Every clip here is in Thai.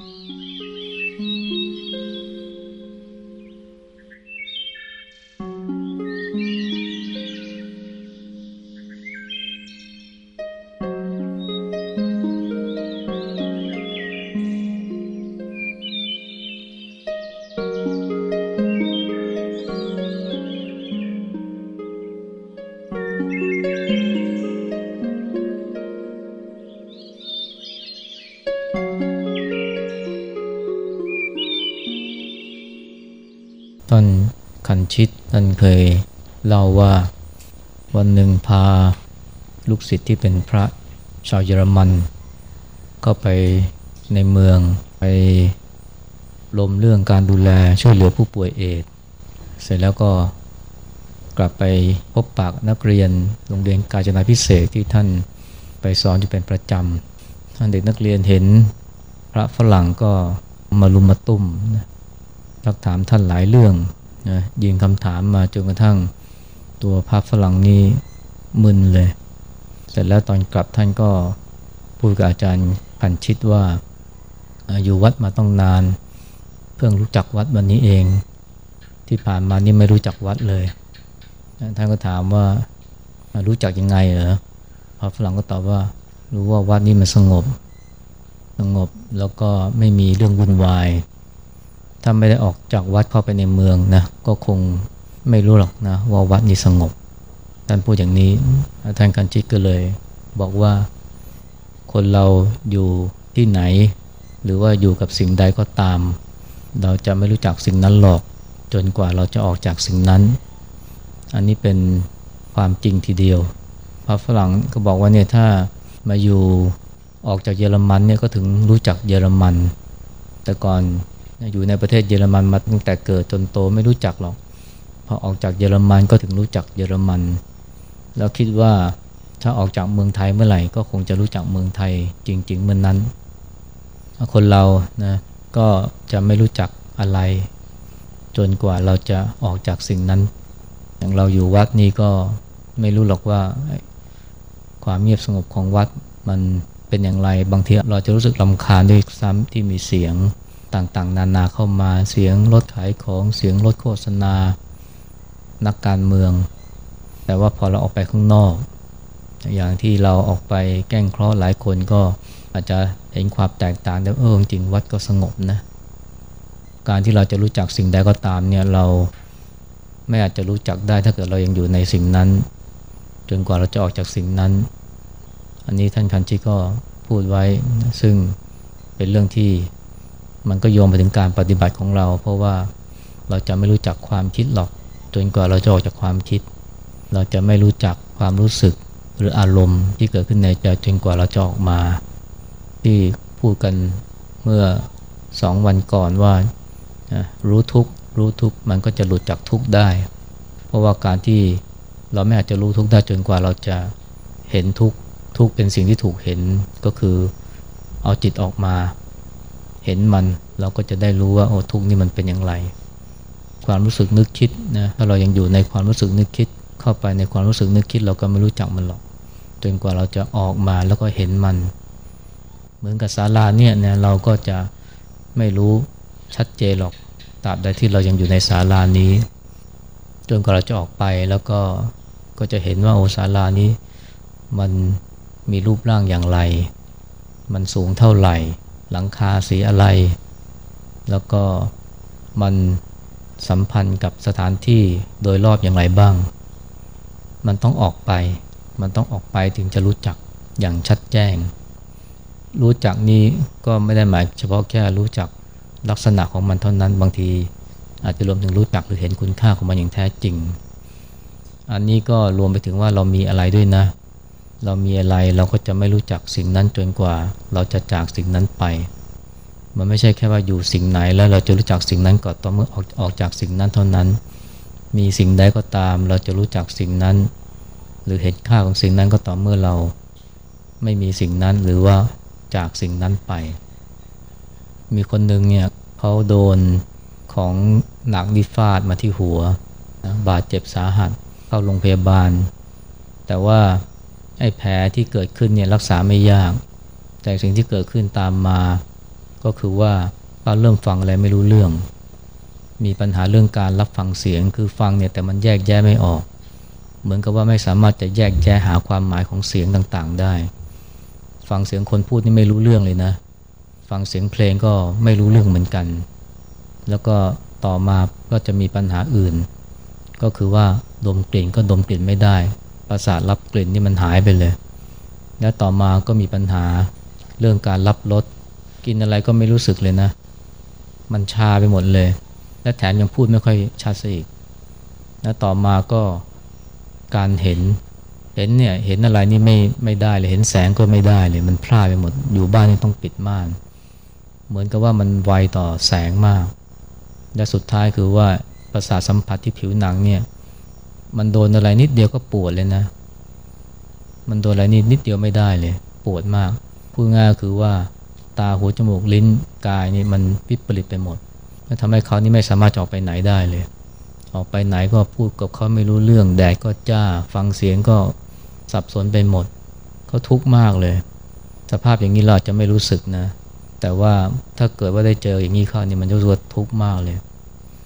ท่ ชิตท่านเคยเล่าว่าวันหนึ่งพาลูกศิษย์ที่เป็นพระชาวเยอรมัน ก็ไปในเมืองไปลมเรื่องการดูแลช่วยเหลือผู้ป่วยเอดเสร็จแล้วก็กลับไปพบปากนักเรียนโรงเรียนกาญจนาพิเศษที่ท่านไปสอนอยู่เป็นประจำท่านเด็กนักเรียนเห็นพระฝรั่งก็มาลุมมาตุ้มนะทักถามท่านหลายเรื่อง นะยิงคำถามมาจนกระทั่งตัวพระฝรั่งนี้มึนเลย เสร็จแล้วตอนกลับท่านก็พูดกับอาจารย์พันชิตว่าอยู่วัดมาต้องนาน เพิ่งรู้จักวัดวันนี้เอง ที่ผ่านมานี่ไม่รู้จักวัดเลยท่านก็ถามว่ารู้จักยังไงเหรอพระฝรั่งก็ตอบว่ารู้ว่าวัดนี้มันสงบ สงบแล้วก็ไม่มีเรื่องวุ่นวาย ถ้าไม่ได้ออกจากวัดเข้าไปในเมืองนะก็คงไม่รู้หรอกนะว่าวัดนี้สงบท่านพูดอย่างนี้ท่านกันจิตก็เลย บอกว่าคนเราอยู่ที่ไหน หรือว่าอยู่กับสิ่งใดก็ตาม เราจะไม่รู้จักสิ่งนั้นหรอก จนกว่าเราจะออกจากสิ่งนั้น อันนี้เป็นความจริงทีเดียวพระฝรั่งก็บอกว่าเนี่ยถ้ามาอยู่ออกจากเยอรมันเนี่ยก็ถึงรู้จักเยอรมัน แต่ก่อน อยู่ในประเทศเยอรมันมาตั้งแต่เกิดจนโตไม่รู้จักหรอกพอออกจากเยอรมันก็ถึงรู้จักเยอรมัน แล้วคิดว่าถ้าออกจากเมืองไทยเมื่อไหร่ก็คงจะรู้จักเมืองไทยจริง ๆ เมื่อนนั้น คนเรานะก็จะไม่รู้จักอะไร จนกว่าเราจะออกจากสิ่งนั้น อย่างเราอยู่วัดนี้ก็ไม่รู้หรอกว่า ความเงียบสงบของวัดมันเป็นอย่างไร บางทีเราจะรู้สึกลำคาญด้วยซ้ำที่มีเสียง ต่างๆ นานาเข้ามาเสียงรถขายของเสียงรถโฆษณา นักการเมือง แต่ว่าพอเราออกไปข้างนอก อย่างที่เราออกไปแกล้งเคราะห์หลายคนก็อาจจะเห็นความแตกต่างแต่เออจริงวัดก็สงบนะการที่เราจะรู้จักสิ่งใดก็ตามเนี่ยเราไม่อาจจะรู้จักได้ถ้าเกิดเรายังอยู่ในสิ่งนั้น จนกว่าเราจะออกจากสิ่งนั้น อันนี้ท่านคันชิก็พูดไว้ซึ่งเป็นเรื่องที่ มันก็โยงไปถึงการปฏิบัติของเรา เพราะว่าเราจะไม่รู้จักความคิดหรอก จนกว่าเราจะออกจากความคิด เราจะไม่รู้จักความรู้สึกหรืออารมณ์ที่เกิดขึ้นในใจจนกว่าเราจะออกมา ที่พูดกันเมื่อสองวันก่อนว่ารู้ทุกรู้ทุกมันก็จะหลุดจากทุกได้ เพราะว่าการที่เราไม่อาจจะรู้ทุกได้จนกว่าเราจะเห็นทุกทุกเป็นสิ่งที่ถูกเห็นก็คือเอาจิตออกมา ห็นมัน เราก็จะได้รู้ว่าโอ้ทุกนี่มันเป็นอย่างไร ความรู้สึกนึกคิดนะถ้าเรายังอยู่ในความรู้สึกนึกคิด เข้าไปในความรู้สึกนึกคิด เราก็ไม่รู้จักมันหรอกจนกว่าเราจะออกมาแล้วก็เห็นมัน เหมือนกับศาลาเนี่ยนะเราก็จะไม่รู้ชัดเจนหรอกตราบใดที่เรายังอยู่ในศาลานี้ จนกว่าเราจะออกไปแล้วก็ก็จะเห็นว่าโอศาลานี้มันมีรูปร่างอย่างไร มันสูงเท่าไหร่ หลังคาสีอะไร แล้วก็มันสัมพันธ์กับสถานที่โดยรอบอย่างไรบ้าง มันต้องออกไป มันต้องออกไปถึงจะรู้จักอย่างชัดแจ้ง รู้จักนี้ก็ไม่ได้หมายเฉพาะแค่รู้จักลักษณะของมันเท่านั้นบางที อาจจะรวมถึงรู้จักหรือเห็นคุณค่าของมันอย่างแท้จริง อันนี้ก็รวมไปถึงว่าเรามีอะไรด้วยนะ เรามีอะไรเราก็จะไม่รู้จักสิ่งนั้นจนกว่า เราจะจากสิ่งนั้นไป มันไม่ใช่แค่ว่าอยู่สิ่งไหนแล้วเราจะรู้จักสิ่งนั้นก่อนต่อเมื่อออกออกจากสิ่งนั้นเท่านั้น มีสิ่งใดก็ตาม เราจะรู้จักสิ่งนั้น หรือเห็นค่าของสิ่งนั้นก็ต่อเมื่อเรา ไม่มีสิ่งนั้นหรือว่าจากสิ่งนั้นไป มีคนหนึ่งเนี่ยเขาโดนของหนักดิฟาดมาที่หัว บาดเจ็บสาหัสเข้าโรงพยาบาล แต่ว่า ไอ้แผลที่เกิดขึ้นเนี่ยรักษาไม่ยาก แต่สิ่งที่เกิดขึ้นตามมา ก็คือว่าเราเริ่มฟังอะไรไม่รู้เรื่อง มีปัญหาเรื่องการรับฟังเสียงคือฟังเนี่ยแต่มันแยกแยะไม่ออก เหมือนกับว่าไม่สามารถจะแยกแยะหาความหมายของเสียงต่างๆ ได้ ฟังเสียงคนพูดนี่ไม่รู้เรื่องเลยนะ ฟังเสียงเพลงก็ไม่รู้เรื่องเหมือนกัน แล้วก็ต่อมาก็จะมีปัญหาอื่น ก็คือว่าดมกลิ่นก็ดมกลิ่นไม่ได้ ประสาทรับกลิ่นนี่มันหายไปเลย และต่อมาก็มีปัญหาเรื่องการรับรสกินอะไรก็ไม่รู้สึกเลยนะ มันชาไปหมดเลย และแถมยังพูดไม่ค่อยชัดซะอีกและต่อมาก็การเห็นเห็นเนี่ยเห็นอะไรนี่ไม่ไม่ได้เลยเห็นแสงก็ไม่ได้เลยมันพลาดไปหมดอยู่บ้านนี่ต้องปิดม่าน เหมือนกับว่ามันไวต่อแสงมาก และสุดท้ายคือว่าประสาทสัมผัสที่ผิวหนังเนี่ย มันโดนอะไรนิดเดียวก็ปวดเลยนะ มันโดนอะไรนิดนิดเดียวไม่ได้เลย ปวดมาก พูดง่ายคือว่าตาหูจมูกลิ้นกายนี่มันวิปริตไปหมดทำให้เขานี่ไม่สามารถออกไปไหนได้เลย ออกไปไหนก็พูดกับเขาไม่รู้เรื่อง แดดก็จ้า ฟังเสียงก็สับสนไปหมด เขาทุกข์มากเลย สภาพอย่างนี้เราจะไม่รู้สึกนะ แต่ว่าถ้าเกิดว่าได้เจออย่างนี้เข้านี่มันจะรู้สึกทุกข์มากเลย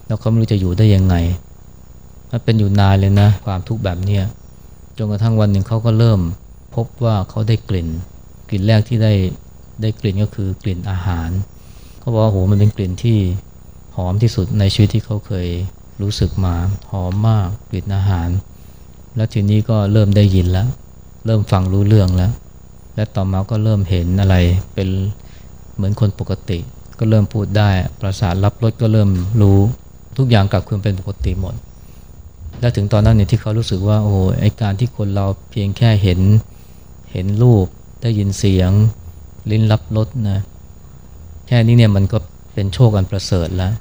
แล้วเขาไม่รู้จะอยู่ได้ยังไง มันเป็นอยู่นานเลยนะ ความทุกข์แบบเนี้ยจนกระทั่งวันหนึ่งเขาก็เริ่ม พบว่าเขาได้กลิ่น กลิ่นแรกที่ได้ได้กลิ่นก็คือกลิ่นอาหารเขาบอกว่าโหมันเป็นกลิ่นที่หอมที่สุดในชีวิตที่เขาเคยรู้สึกมาหอมมากกลิ่นอาหาร แล้วทีนี้ก็เริ่มได้ยินแล้ว เริ่มฟังรู้เรื่องแล้ว และต่อมาก็เริ่มเห็นอะไรเป็นเหมือนคนปกติ ก็เริ่มพูดได้ ประสาทรับรสก็เริ่มรู้ทุกอย่างกลับคืนเป็นปกติหมด และถึงตอนนั้นเนี่ยที่เขารู้สึกว่าโอ้ไอการที่คนเราเพียงแค่เห็นเห็นรูปได้ยินเสียงลิ้นรับรสนะแค่นี้เนี่ยมันก็เป็นโชคอันประเสริฐแล้ว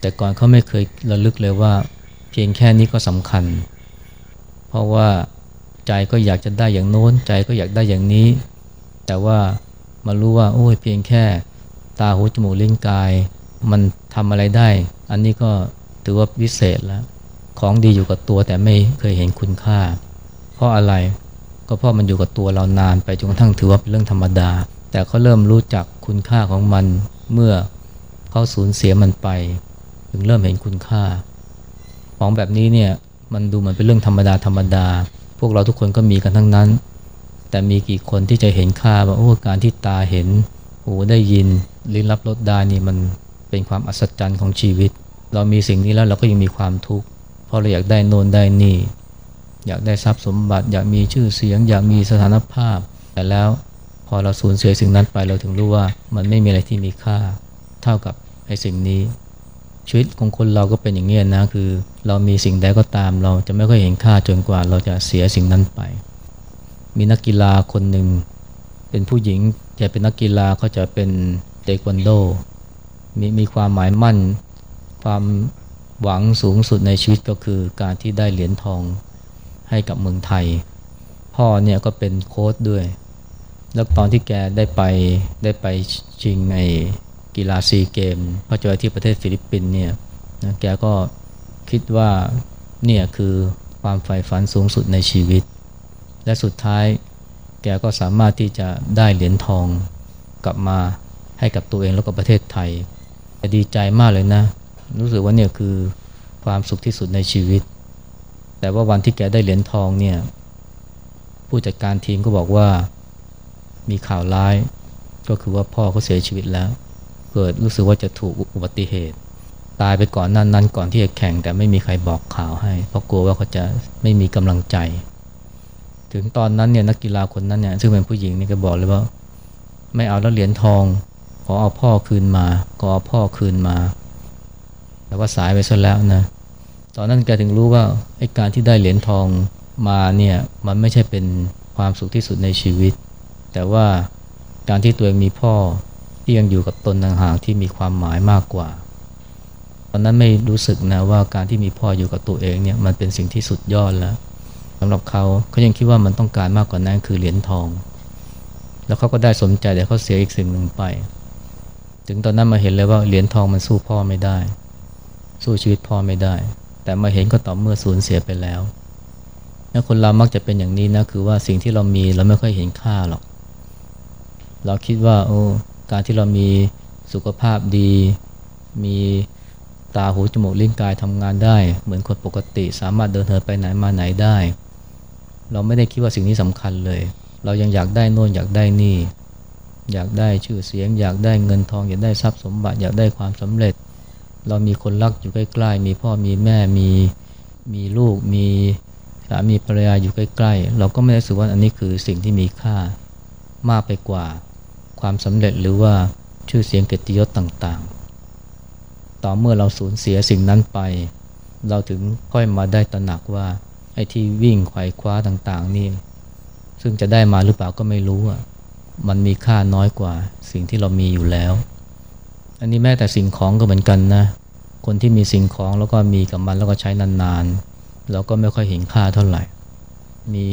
แต่ก่อนเขาไม่เคยระลึกเลยว่า เพียงแค่นี้ก็สำคัญ เพราะว่าใจก็อยากจะได้อย่างโน้นใจก็อยากได้อย่างนี้ แต่ว่ามารู้ว่า โอ้ยเพียงแค่ตาหูจมูกลิ้นกาย มันทำอะไรได้ อันนี้ก็ถือว่าวิเศษแล้ว ของดีอยู่กับตัวแต่ไม่เคยเห็นคุณค่า เพราะอะไรก็เพราะมันอยู่กับตัวเรานานไปจนกระทั่งถือว่าเป็นเรื่องธรรมดา แต่เขาเริ่มรู้จักคุณค่าของมันเมื่อเขาสูญเสียมันไป ถึงเริ่มเห็นคุณค่า ของแบบนี้เนี่ยมันดูเหมือนเป็นเรื่องธรรมดาธรรมดา พวกเราทุกคนก็มีกันทั้งนั้น แต่มีกี่คนที่จะเห็นค่าว่าโอ้การที่ตาเห็นหูได้ยินลิ้นรับรสได้นี่มันเป็นความอัศจรรย์ของชีวิต เรามีสิ่งนี้แล้วเราก็ยังมีความทุกข์ เพราะเราอยากได้โนนได้นี่ อยากได้ทรัพย์สมบัติ อยากมีชื่อเสียง อยากมีสถานภาพ แต่แล้วพอเราสูญเสียสิ่งนั้นไปเราถึงรู้ว่ามันไม่มีอะไรที่มีค่า เท่ากับไอ้สิ่งนี้ ชีวิตของคนเราก็เป็นอย่างนี้นะคือ เรามีสิ่งใดก็ตาม เราจะไม่ค่อยเห็นค่าจนกว่าเราจะเสียสิ่งนั้นไป มีนักกีฬาคนหนึ่งเป็นผู้หญิงจะเป็นนักกีฬาเขาจะเป็นเทควันโดมีมีความหมายมั่น ความ หวังสูงสุดในชีวิตก็คือการที่ได้เหรียญทองให้กับเมืองไทย พ่อเนี่ยก็เป็นโค้ชด้วย แล้วตอนที่แกได้ไปได้ไปชิงในกีฬาซีเกมพอเจอที่ประเทศฟิลิปปินส์เนี่ยนะแกก็คิดว่าเนี่ยคือความใฝ่ฝันสูงสุดในชีวิต และสุดท้ายแกก็สามารถที่จะได้เหรียญทองกลับมาให้กับตัวเองแล้วก็ประเทศไทยดีใจมากเลยนะ รู้สึกว่าเนี่ยคือความสุขที่สุดในชีวิต แต่ว่าวันที่แกได้เหรียญทองเนี่ย ผู้จัดการทีมก็บอกว่ามีข่าวร้าย ก็คือว่าพ่อเขาเสียชีวิตแล้ว เกิดรู้สึกว่าจะถูกอุบัติเหตุ ตายไปก่อนนั้นนั้นก่อนที่จะแข่งแต่ไม่มีใครบอกข่าวให้ เพราะกลัวว่าเขาจะไม่มีกำลังใจ ถึงตอนนั้นเนี่ยนักกีฬาคนนั้นเนี่ยซึ่งเป็นผู้หญิงนี่ก็บอกเลยว่า ไม่เอาแล้วเหรียญทอง ขอเอาพ่อคืนมาขอเอาพ่อคืนมา แต่ว่าสายไปซะแล้วนะตอนนั้นแกถึงรู้ว่าไอ้การที่ได้เหรียญทองมาเนี่ยมันไม่ใช่เป็นความสุขที่สุดในชีวิต แต่ว่าการที่ตัวเองมีพ่อที่ยังอยู่กับตนต่างหากที่มีความหมายมากกว่า ตอนนั้นไม่รู้สึกนะว่าการที่มีพ่ออยู่กับตัวเองเนี่ยมันเป็นสิ่งที่สุดยอดแล้วสำหรับเขาเขายังคิดว่ามันต้องการมากกว่านั้นคือเหรียญทอง แล้วเขาก็ได้สนใจแต่เขาเสียอีกสิ่งหนึ่งไป ถึงตอนนั้นมาเห็นเลยว่าเหรียญทองมันสู้พ่อไม่ได้ สู้ชีวิตพ่อไม่ได้ แต่มาเห็นก็ต่อเมื่อสูญเสียไปแล้วแล้วคนเรามักจะเป็นอย่างนี้นะคือว่าสิ่งที่เรามีเราไม่ค่อยเห็นค่าหรอก เราคิดว่าโอ้การที่เรามีสุขภาพดี มีตาหูจมูกลิ้นกายทำงานได้ เหมือนคนปกติ สามารถเดินเหินไปไหนมาไหนได้ เราไม่ได้คิดว่าสิ่งนี้สำคัญเลย เรายังอยากได้โน่นอยากได้นี่ อยากได้ชื่อเสียง อยากได้เงินทอง อยากได้ทรัพย์สมบัติ อยากได้ความสำเร็จ เรามีคนรักอยู่ใกล้ๆ มีพ่อมีแม่ มีมีลูก มีสามีภรรยาอยู่ใกล้ๆ เราก็ไม่ได้รู้สึกว่าอันนี้คือสิ่งที่มีค่ามากไปกว่า ความสำเร็จหรือว่าชื่อเสียงเกียรติยศต่างๆ ต่อเมื่อเราสูญเสียสิ่งนั้นไป เราถึงค่อยมาได้ตระหนักว่าไอ้ที่วิ่งไขว่คว้าต่างๆ นี่ ซึ่งจะได้มาหรือเปล่าก็ไม่รู้อะ มันมีค่าน้อยกว่าสิ่งที่เรามีอยู่แล้ว อันนี้แม้แต่สิ่งของก็เหมือนกันนะ คนที่มีสิ่งของแล้วก็มีกับมันแล้วก็ใช้นานๆ เราก็ไม่ค่อยเห็นค่าเท่าไหร่ มี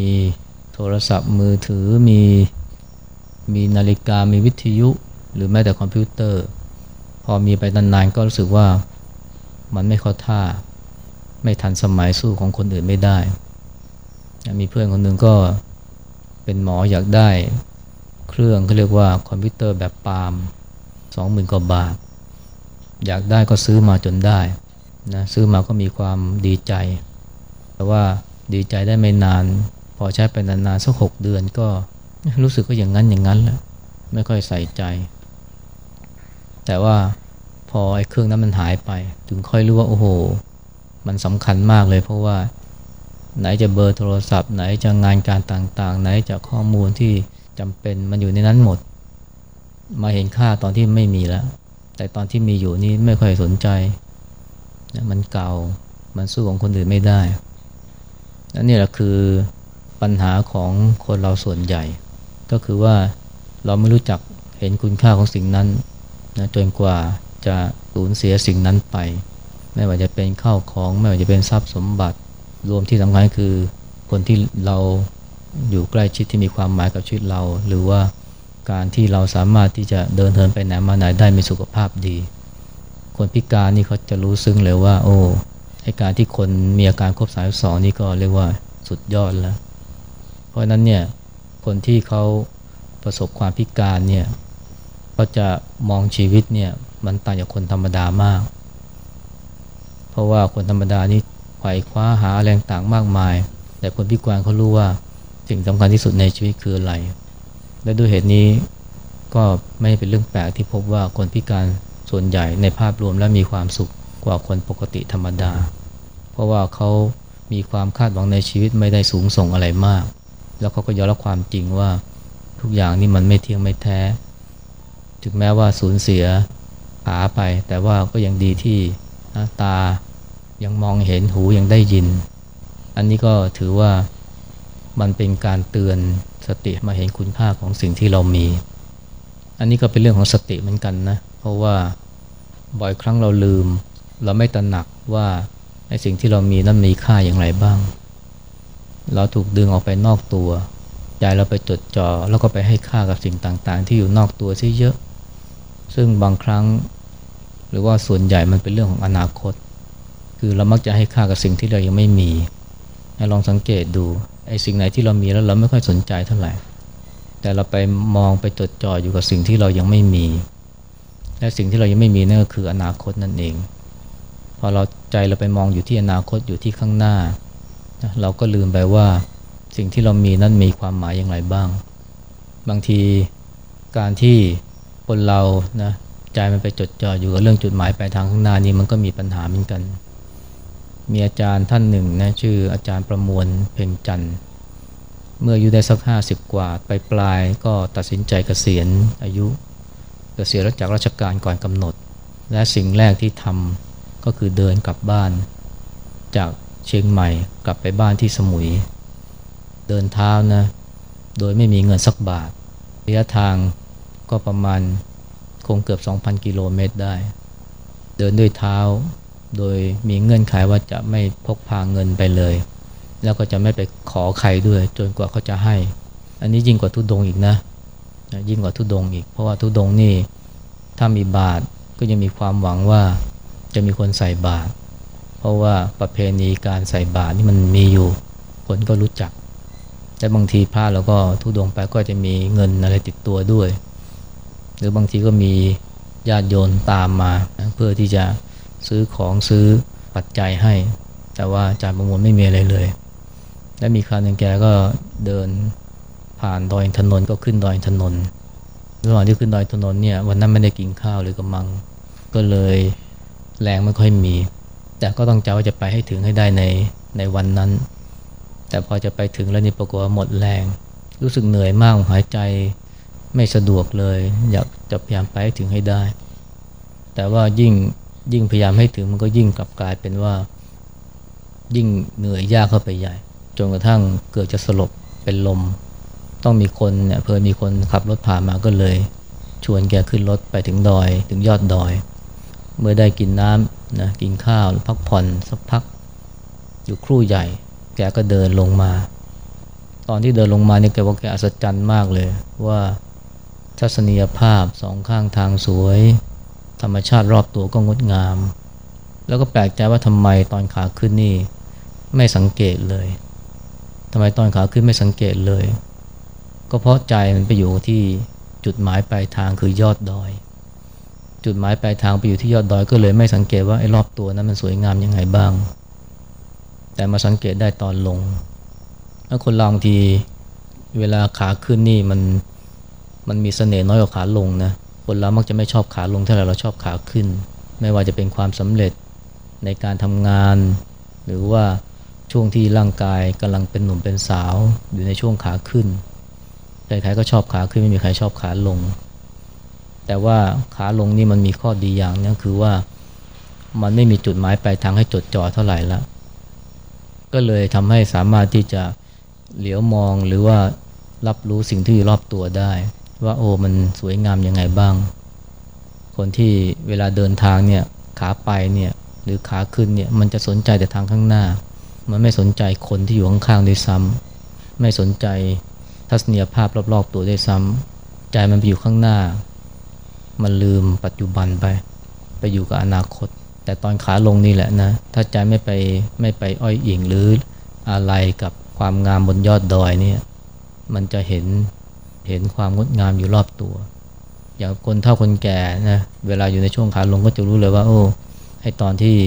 โทรศัพท์มือถือมีมีนาฬิกามีวิทยุ หรือแม้แต่คอมพิวเตอร์ พอมีไปนานๆก็รู้สึกว่ามันไม่เข้าท่า ไม่ทันสมัยสู้ของคนอื่นไม่ได้ มีเพื่อนคนหนึ่งก็เป็นหมออยากได้ เครื่องเขาเรียกว่าคอมพิวเตอร์แบบปาล์ม สองหมื่นกว่าบาท อยากได้ก็ซื้อมาจนได้นะซื้อมาก็มีความดีใจ แต่ว่าดีใจได้ไม่นาน พอใช้ไปนานๆสักหกเดือนก็รู้สึกก็อย่างนั้นอย่างนั้นแหละไม่ค่อยใส่ใจ แต่ว่าพอไอ้เครื่องนั้นมันหายไป ถึงค่อยรู้ว่าโอ้โห มันสำคัญมากเลย เพราะว่าไหนจะเบอร์โทรศัพท์ ไหนจะงานการต่างๆ ไหนจะข้อมูลที่จำเป็นมันอยู่ในนั้นหมด มาเห็นค่าตอนที่ไม่มีแล้ว แต่ตอนที่มีอยู่นี่ไม่ค่อยสนใจมันเก่ามันสู้ของคนอื่นไม่ได้และนี่แหละคือปัญหาของคนเราส่วนใหญ่ ก็คือว่าเราไม่รู้จักเห็นคุณค่าของสิ่งนั้นนะจนกว่าจะสูญเสียสิ่งนั้นไป ไม่ว่าจะเป็นข้าวของ ไม่ว่าจะเป็นทรัพย์สมบัติ รวมที่สำคัญคือคนที่เราอยู่ใกล้ชิดที่มีความหมายกับชีวิตเรา หรือว่า การที่เราสามารถที่จะเดินเทินไปไหนมาไหนได้มีสุขภาพดี คนพิการนี่เขาจะรู้ซึ้งเลยว่า โอ้ให้การที่คนมีอาการครบสายสองนี่ก็เรียกว่าสุดยอดแล้ว เพราะนั้นเนี่ยคนที่เขาประสบความพิการเนี่ยก็จะมองชีวิตเนี่ยมันต่างจากคนธรรมดามาก เพราะว่าคนธรรมดานี่ไขว่คว้าหาแรงต่างมากมาย แต่คนพิการเขารู้ว่าสิ่งสำคัญที่สุดในชีวิตคืออะไร และด้วยเหตุนี้ก็ไม่เป็นเรื่องแปลกที่พบว่าคนพิการส่วนใหญ่ในภาพรวมและมีความสุขกว่าคนปกติธรรมดา เพราะว่าเขามีความคาดหวังในชีวิตไม่ได้สูงส่งอะไรมาก แล้วเขาก็ยอมรับความจริงว่าทุกอย่างนี่มันไม่เที่ยงไม่แท้ ถึงแม้ว่าสูญเสียขาไป แต่ว่าก็ยังดีที่ตายังมองเห็นหูยังได้ยิน อันนี้ก็ถือว่า มันเป็นการเตือนสติมาเห็นคุณค่าของสิ่งที่เรามี อันนี้ก็เป็นเรื่องของสติเหมือนกันนะ เพราะว่าบ่อยครั้งเราลืม เราไม่ตระหนักว่าไอ้สิ่งที่เรามีนั้นมีค่าอย่างไรบ้าง เราถูกดึงออกไปนอกตัวใจเราไปจดจ่อแล้วก็ไปให้ค่ากับสิ่งต่างๆ ที่อยู่นอกตัวซะเยอะ ซึ่งบางครั้ง หรือว่าส่วนใหญ่มันเป็นเรื่องของอนาคต คือเรามักจะให้ค่ากับสิ่งที่เรายังไม่มีให้ลองสังเกตดู ไอ้สิ่งไหนที่เรามีแล้วเราไม่ค่อยสนใจเท่าไหร่ แต่เราไปมองไปจดจ่ออยู่กับสิ่งที่เรายังไม่มี และสิ่งที่เรายังไม่มีนั่นก็คืออนาคตนั่นเอง พอเราใจเราไปมองอยู่ที่อนาคตอยู่ที่ข้างหน้า เราก็ลืมไปว่าสิ่งที่เรามีนั้นมีความหมายอย่างไรบ้าง บางทีการที่คนเรานะใจมันไปจดจ่ออยู่กับเรื่องจุดหมายปลายทางข้างหน้านี้มันก็มีปัญหาเหมือนกัน มีอาจารย์ท่านหนึ่งนะชื่ออาจารย์ประมวลเพ่งจันทร์เมื่ออายุได้สักห้าสิบกว่าไปปลายก็ตัดสินใจเกษียณอายุ เกษียณจากราชการก่อนกำหนด และสิ่งแรกที่ทำก็คือเดินกลับบ้าน จากเชียงใหม่กลับไปบ้านที่สมุย เดินเท้านะโดยไม่มีเงินสักบาทระยะทางก็ประมาณคงเกือบ 2,000 กิโลเมตรได้ เดินด้วยเท้า โดยมีเงื่อนไขว่าจะไม่พกพาเงินไปเลย แล้วก็จะไม่ไปขอใครด้วย จนกว่าเขาจะให้ อันนี้ยิ่งกว่าทุดงอีกนะยิ่งกว่าทุดงอีก เพราะว่าทุดงนี่ถ้ามีบาทก็ยังมีความหวังว่าจะมีคนใส่บาทราะว่าประเพณีการใส่บาตรนี่มันมีอยู่คนก็รู้จัก แต่บางทีพระเราก็ทุดงไปก็จะมีเงินอะไรติดตัวด้วย หรือบางทีก็มีญาติโยนตามมา เพื่อที่จะ ซื้อของซื้อปัจจัยให้ แต่ว่าจารย์ประมวลไม่มีอะไรเลย และมีคราวหนึ่งแกก็เดินผ่านดอยถนนก็ขึ้นดอยถนนระหว่างที่ขึ้นดอยถนนเนี่ยวันนั้นไม่ได้กินข้าวหรือกระมัง ก็เลยแรงไม่ค่อยมี แต่ก็ต้องใจว่าจะไปให้ถึงให้ได้ในในวันนั้น แต่พอจะไปถึงแล้วนี่ปรากฏว่าหมดแรง รู้สึกเหนื่อยมากหายใจไม่สะดวกเลย อยากจะพยายามไปให้ถึงให้ได้ แต่ว่ายิ่ง ยิ่งพยายามให้ถึงมันก็ยิ่งกลับกลายเป็นว่า ยิ่งเหนื่อยยากเข้าไปใหญ่ จนกระทั่งเกิดจะสลบเป็นลม ต้องมีคนเนี่ยเพื่อมีคนขับรถผ่านมาก็เลย ชวนแกขึ้นรถไปถึงดอย ถึงยอดดอย เมื่อได้กินน้ำนะกินข้าวพักผ่อนสักพัก อยู่ครู่ใหญ่ แกก็เดินลงมา ตอนที่เดินลงมาเนี่ยแกบอกแกอัศจรรย์มากเลยว่าทัศนียภาพสองข้างทางสวย รรมชาติรอบตัวก็งดงาม แล้วก็แปลกใจว่าทำไมตอนขาขึ้นนี่ไม่สังเกตเลยทำไมตอนขาขึ้นไม่สังเกตเลย ก็เพราะใจมันไปอยู่ที่จุดหมายปลายทางคือยอดดอย จุดหมายปลายทางไปอยู่ที่ยอดดอยก็เลยไม่สังเกตว่าไอ้รอบตัวนั้นมันสวยงามยังไงบ้าง แต่มาสังเกตได้ตอนลง แล้วคนลองทีเวลาขาขึ้นนี่มันมันมีเสน่ห์น้อยกว่าขาลงนะ คนเรามักจะไม่ชอบขาลงเท่าไหร่เราชอบขาขึ้น ไม่ว่าจะเป็นความสำเร็จในการทำงาน หรือว่าช่วงที่ร่างกายกำลังเป็นหนุ่มเป็นสาว อยู่ในช่วงขาขึ้นใครๆก็ชอบขาขึ้นไม่มีใครชอบขาลง แต่ว่าขาลงนี่มันมีข้อดีอย่างนึงคือว่ามันไม่มีจุดหมายปลายทางให้จดจ่อเท่าไหร่ละก็เลยทำให้สามารถที่จะเหลียวมองหรือว่ารับรู้สิ่งที่อยู่รอบตัวได้ ว่าโอ้มันสวยงามยังไงบ้าง คนที่เวลาเดินทางเนี่ยขาไปเนี่ยหรือขาขึ้นเนี่ยมันจะสนใจแต่ทางข้างหน้า มันไม่สนใจคนที่อยู่ข้างๆด้วยซ้ำไม่สนใจทัศนียภาพรอบๆตัวด้วยซ้ำใจมันไปอยู่ข้างหน้า มันลืมปัจจุบันไป ไปอยู่กับอนาคต แต่ตอนขาลงนี่แหละนะ ถ้าใจไม่ไปไม่ไปอ้อยอิงหรืออะไรกับความงามบนยอดดอยเนี่ยมันจะเห็น เห็นความงดงามอยู่รอบตัว อย่างคนเฒ่าคนแก่นะเวลาอยู่ในช่วงขาลงก็จะรู้เลยว่า โอ้ให้ตอนที่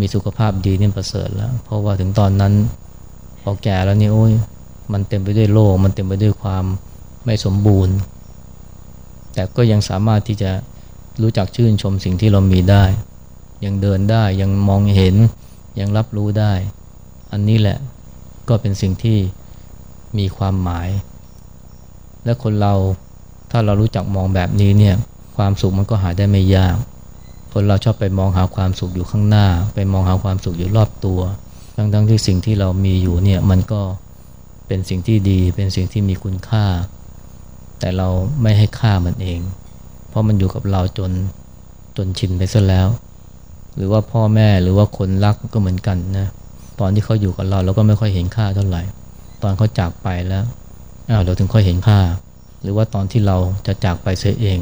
มีสุขภาพดีนี่ประเสริฐแล้ว เพราะว่าถึงตอนนั้นพอแก่แล้วนี่โอ้ยมันเต็มไปด้วยโรคมันเต็มไปด้วยความไม่สมบูรณ์ แต่ก็ยังสามารถที่จะรู้จักชื่นชมสิ่งที่เรามีได้ ยังเดินได้ยังมองเห็นยังรับรู้ได้ อันนี้แหละก็เป็นสิ่งที่มีความหมาย และคนเราถ้าเรารู้จักมองแบบนี้เนี่ยความสุขมันก็หาได้ไม่ยาก คนเราชอบไปมองหาความสุขอยู่ข้างหน้า ไปมองหาความสุขอยู่รอบตัว ทั้งๆทที่สิ่งที่เรามีอยู่เนี่ยมันก็เป็นสิ่งที่ดี เป็นสิ่งที่มีคุณค่า แต่เราไม่ให้ค่ามันเอง เพราะมันอยู่กับเราจนจนชินไปซะแล้ว หรือว่าพ่อแม่หรือว่าคนรักก็เหมือนกันนะตอนที่เขาอยู่กับเราเราก็ไม่ค่อยเห็นค่าเท่าไหร่ ตอนเขาจากไปแล้ว เราถึงค่อยเห็นค่า หรือว่าตอนที่เราจะจากไปเสียเอง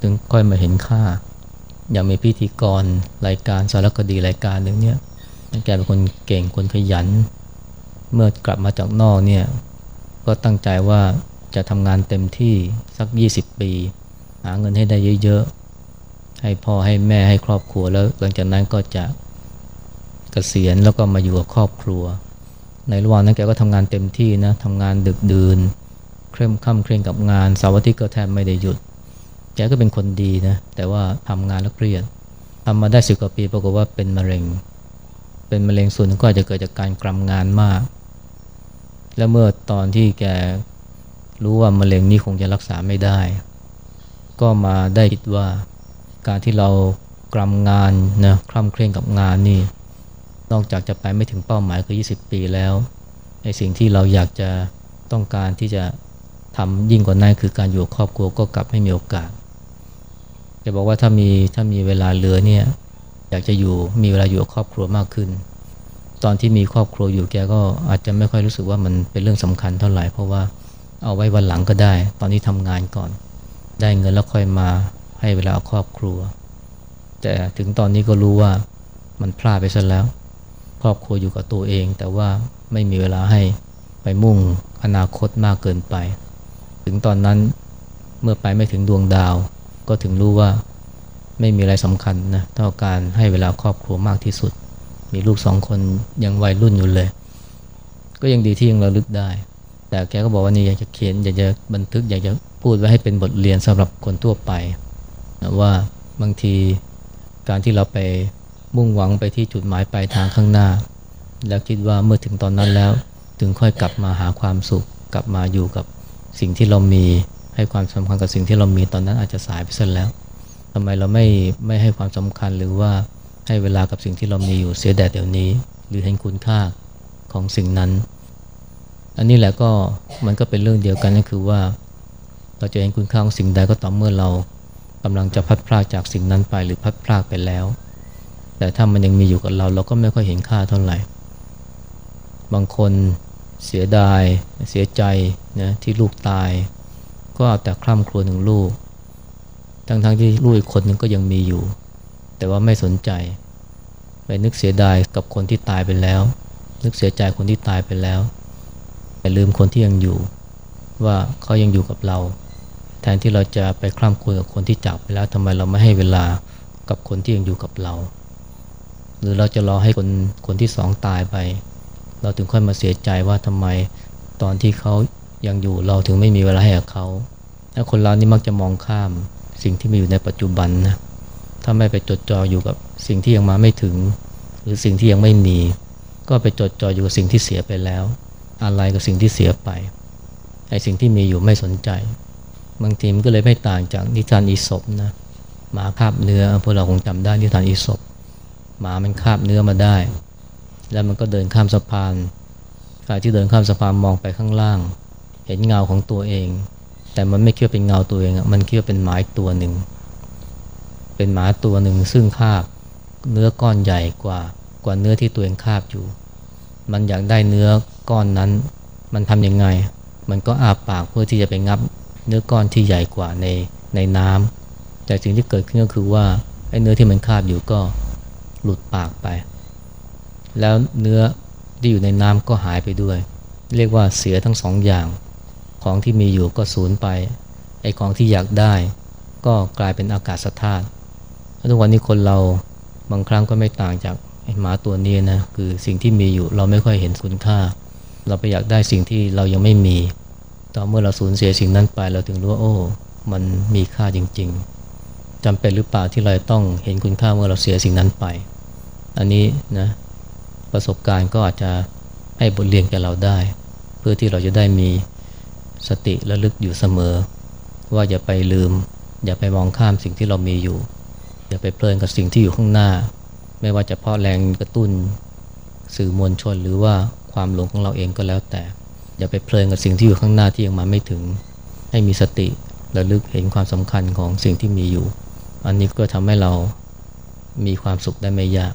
ถึงค่อยมาเห็นค่า อย่างมีพิธีกรรายการสารคดีรายการหนึ่งเนี่ยแกเป็นคนเก่งคนขยัน เมื่อกลับมาจากนอกเนี่ยก็ตั้งใจว่าจะทำงานเต็มที่สัก 20 ปี หาเงินให้ได้เยอะๆ ให้พ่อให้แม่ให้ครอบครัวแล้วหลังจากนั้นก็จะกะเกษียณแล้วก็มาอยู่กับครอบครัว ในระหว่างนั้นแกก็ทำงานเต็มที่นะทำงานดึกดื่นเคร่งค่ำเคร่งกับงานสาวที่ก็แทบไม่ได้หยุด แกก็เป็นคนดีนะ แต่ว่าทำงานแล้วเครียดทำมาได้สิบกว่าปีปรากฏว่าเป็นมะเร็ง เป็นมะเร็งส่วนก็อาจจะเกิดจากการกรำงานมาก และเมื่อตอนที่แกรู้ว่ามะเร็งนี้คงจะรักษาไม่ได้ ก็มาได้คิดว่าการที่เรากรำงานนะคร่ำเคร่งกับงานนี่ นอกจากจะไปไม่ถึงเป้าหมายคือ 20 ปีแล้วในสิ่งที่เราอยากจะต้องการที่จะทำยิ่งกว่านั้นคือการอยู่ครอบครัวก็กลับไม่มีโอกาสจะบอกว่าถ้ามีถ้ามีเวลาเหลือเนี่ยอยากจะอยู่มีเวลาอยู่กับครอบครัวมากขึ้น ตอนที่มีครอบครัวอยู่แกก็อาจจะไม่ค่อยรู้สึกว่ามันเป็นเรื่องสำคัญเท่าไหร่เพราะว่าเอาไว้วันหลังก็ได้ ตอนนี้ทำงานก่อน ได้เงินแล้วค่อยมาให้เวลาครอบครัว แต่ถึงตอนนี้ก็รู้ว่ามันพลาดไปซะแล้ว ครอบครัวอยู่กับตัวเอง แต่ว่าไม่มีเวลาให้ไปมุ่งอนาคตมากเกินไป ถึงตอนนั้นเมื่อไปไม่ถึงดวงดาว ก็ถึงรู้ว่าไม่มีอะไรสำคัญนะเท่าการให้เวลาครอบครัวมากที่สุด มีลูกสองคนยังวัยรุ่นอยู่เลย ก็ยังดีที่ยังระลึกได้ แต่แกก็บอกว่านี่อยากจะเขียนอยากจะบันทึกอยากจะพูดไว้ให้เป็นบทเรียนสำหรับคนทั่วไปนะว่าบางทีการที่เราไป มุ่งหวังไปที่จุดหมายปลายทางข้างหน้า แล้วคิดว่าเมื่อถึงตอนนั้นแล้ว ถึงค่อยกลับมาหาความสุข กลับมาอยู่กับสิ่งที่เรามี ให้ความสำคัญกับสิ่งที่เรามีตอนนั้นอาจจะสายไปเสียแล้วทำไมเราไม่ไม่ให้ความสำคัญหรือว่าให้เวลากับสิ่งที่เรามีอยู่เสียแต่เดี๋ยวนี้ หรือเห็นคุณค่าของสิ่งนั้น อันนี้แหละก็มันก็เป็นเรื่องเดียวกันก็คือว่า เราจะเห็นคุณค่าของสิ่งใดก็ต่อเมื่อเรากำลังจะพัดพลาดจากสิ่งนั้นไปหรือพัดพลาดไปแล้ว แต่ถ้ามันยังมีอยู่กับเรา เราก็ไม่ค่อยเห็นค่าเท่าไหร่ บางคนเสียดาย เสียใจนะที่ลูกตาย ก็เอาแต่คร่ำครวญถึงลูก ทั้งๆทที่ลูกอีกคนหนึ่งก็ยังมีอยู่ แต่ว่าไม่สนใจ ไปนึกเสียดายกับคนที่ตายไปแล้ว นึกเสียใจคนที่ตายไปแล้ว แต่ลืมคนที่ยังอยู่ ว่าเขายังอยู่กับเรา แทนที่เราจะไปคร่ำครวญกับคนที่จากไปแล้วทำไมเราไม่ให้เวลากับคนที่ยังอยู่กับเรา หรือเราจะรอให้คนคนที่สองตายไป เราถึงค่อยมาเสียใจว่าทำไมตอนที่เขายังอยู่เราถึงไม่มีเวลาให้กับเขาถ้าคนเรานี่มักจะมองข้ามสิ่งที่มีอยู่ในปัจจุบันนะถ้าไม่ไปจดจ่ออยู่กับสิ่งที่ยังมาไม่ถึง หรือสิ่งที่ยังไม่มี ก็ไปจดจ่ออยู่กับสิ่งที่เสียไปแล้ว อะไรกับสิ่งที่เสียไปไอ้สิ่งที่มีอยู่ไม่สนใจ บางทีมันก็เลยไม่ต่างจากนิทานอีสปนะหมาคาบเนื้อพวกเราคงจำได้นิทานอีสป หมามันคาบเนื้อมาได้ แล้วมันก็เดินข้ามสะพานขณะที่เดินข้ามสะพานมองไปข้างล่าง เห็นเงาของตัวเอง แต่มันไม่คิดว่าเป็นเงาตัวเองมันคิดว่าเป็นหมาตัวหนึ่ง เป็นหมาตัวหนึ่งซึ่งคาบเนื้อก้อนใหญ่กว่ากว่าเนื้อที่ตัวเองคาบอยู่ มันอยากได้เนื้อก้อนนั้น มันทำยังไง มันก็อาปากเพื่อที่จะไปงับเนื้อก้อนที่ใหญ่กว่าในในน้ำแต่สิ่งที่เกิดขึ้นก็คือว่าไอ้เนื้อที่มันคาบอยู่ก็ หลุดปากไป แล้วเนื้อที่อยู่ในน้ำก็หายไปด้วย เรียกว่าเสียทั้งสองอย่าง ของที่มีอยู่ก็สูญไป ไอ้ของที่อยากได้ ก็กลายเป็นอากาศธาตุทุกวันนี้คนเราบางครั้งก็ไม่ต่างจากไอ้หมาตัวนี้นะคือสิ่งที่มีอยู่เราไม่ค่อยเห็นคุณค่า เราไปอยากได้สิ่งที่เรายังไม่มีตอนเมื่อเราสูญเสียสิ่งนั้นไปเราถึงรู้ว่าโอ้ มันมีค่าจริง ๆจำเป็นหรือเปล่าที่เราต้องเห็นคุณค่าเมื่อเราเสียสิ่งนั้นไป อันนี้นะประสบการณ์ก็อาจจะให้บทเรียนแก่เราได้ เพื่อที่เราจะได้มีสติระลึกอยู่เสมอ ว่าอย่าไปลืม อย่าไปมองข้ามสิ่งที่เรามีอยู่ อย่าไปเพลินกับสิ่งที่อยู่ข้างหน้า ไม่ว่าจะเพราะแรงกระตุ้น สื่อมวลชนหรือว่าความหลงของเราเองก็แล้วแต่ อย่าไปเพลินกับสิ่งที่อยู่ข้างหน้าที่ยังมาไม่ถึง ให้มีสติระลึกเห็นความสำคัญของสิ่งที่มีอยู่ อันนี้ก็ทำให้เรามีความสุขได้ไม่ยาก